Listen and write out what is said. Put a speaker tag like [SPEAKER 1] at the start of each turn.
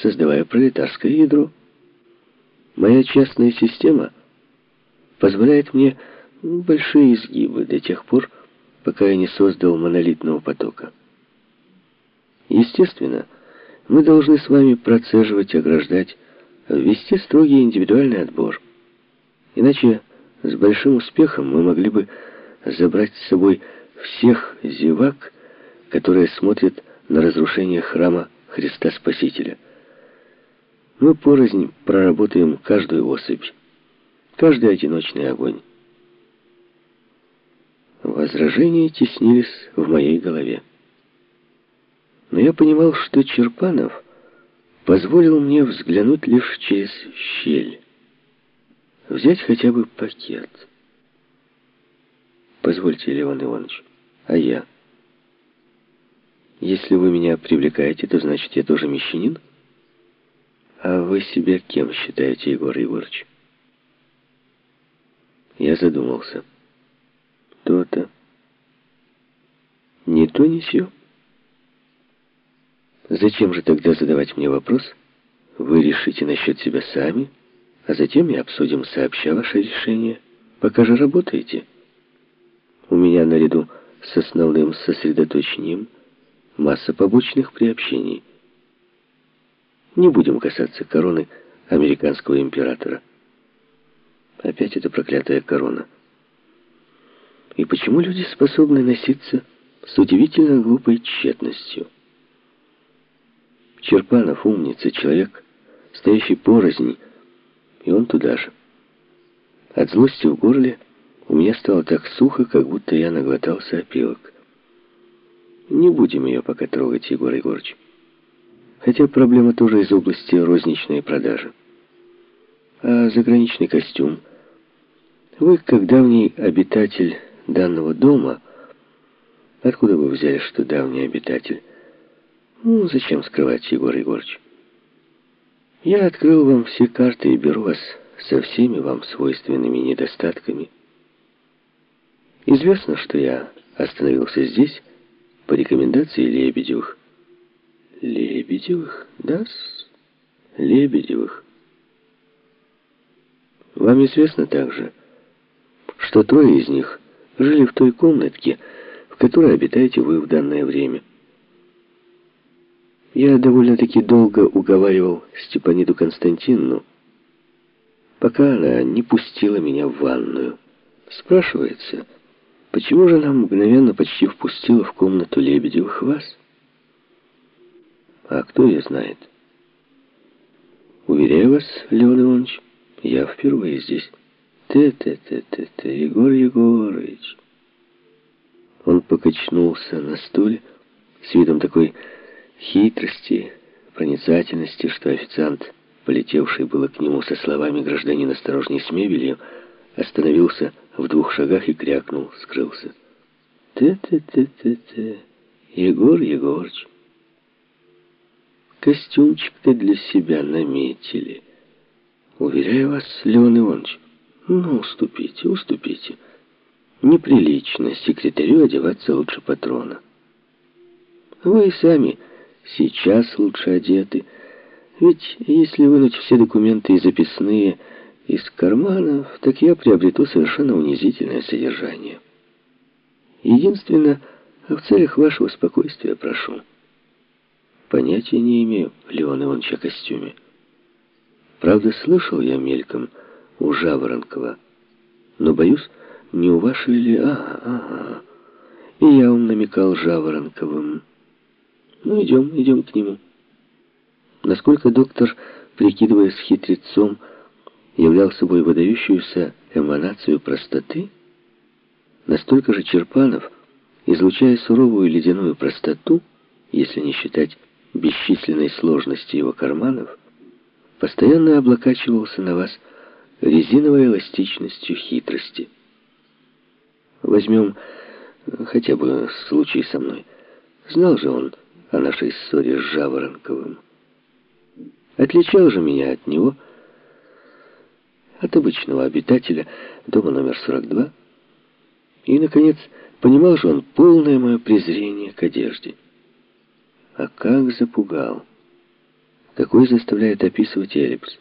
[SPEAKER 1] создавая пролетарское ядро. Моя частная система позволяет мне большие изгибы до тех пор, пока я не создал монолитного потока. Естественно, мы должны с вами процеживать, ограждать, ввести строгий индивидуальный отбор. Иначе с большим успехом мы могли бы забрать с собой всех зевак, которые смотрят на разрушение храма Христа Спасителя. Мы порознь проработаем каждую особь, каждый одиночный огонь. Возражения теснились в моей голове. Но я понимал, что Черпанов позволил мне взглянуть лишь через щель. Взять хотя бы пакет. Позвольте, Леон Иванович, а я? Если вы меня привлекаете, то значит я тоже мещанин? А вы себя кем считаете, Егор Егорович? Я задумался. То-то. Не то, не сё. Зачем же тогда задавать мне вопрос? Вы решите насчет себя сами, а затем мы обсудим сообща ваше решение. Пока же работаете. У меня наряду с основным сосредоточением масса побочных приобщений. Не будем касаться короны американского императора. Опять эта проклятая корона. И почему люди способны носиться с удивительно глупой тщетностью? Черпанов умница, человек, стоящий порознь, и он туда же. От злости в горле у меня стало так сухо, как будто я наглотался опилок. Не будем ее пока трогать, Егор Егорович. Хотя проблема тоже из области розничной продажи. А заграничный костюм? Вы, как давний обитатель данного дома, откуда вы взяли, что давний обитатель? Ну, зачем скрывать, Егор Егорович? Я открыл вам все карты и беру вас со всеми вам свойственными недостатками. Известно, что я остановился здесь по рекомендации Лебедевых. Лебедевых? да -с. Лебедевых. Вам известно также, что трое из них жили в той комнатке, в которой обитаете вы в данное время. Я довольно-таки долго уговаривал Степаниду Константиновну, пока она не пустила меня в ванную. Спрашивается, почему же она мгновенно почти впустила в комнату Лебедевых вас? А кто ее знает? Уверяю вас, Леон Иванович, я впервые здесь. Ты-ты-ты-ты-ты, Егор Егорович. Он покачнулся на стуле с видом такой хитрости, проницательности, что официант, полетевший было к нему со словами «Гражданин, осторожней с мебелью», остановился в двух шагах и крякнул, скрылся. «Ты-ты-ты-ты-ты, Егор Егорыч, костюмчик-то для себя наметили. Уверяю вас, Леон Иванович, ну, уступите, уступите. Неприлично секретарю одеваться лучше патрона. Вы сами сейчас лучше одеты. Ведь если вынуть все документы и записные из карманов, так я приобрету совершенно унизительное содержание. Единственное, в целях вашего спокойствия прошу. Понятия не имею, Леон Иванович, о костюме. Правда, слышал я мельком у Жаворонкова, но, боюсь, не у вашей ли... Ага, ага. И я вам намекал Жаворонковым. Ну, идем, идем к нему. Насколько доктор, прикидываясь хитрецом, являл собой выдающуюся эманацию простоты, настолько же Черпанов, излучая суровую ледяную простоту, если не считать бесчисленной сложности его карманов, постоянно облокачивался на вас резиновой эластичностью хитрости. Возьмем хотя бы случай со мной. Знал же он, о нашей ссоре с Жаворонковым. Отличал же меня от него, от обычного обитателя дома номер 42. И, наконец, понимал же он полное мое презрение к одежде. А как запугал! какой заставляет описывать эллипс.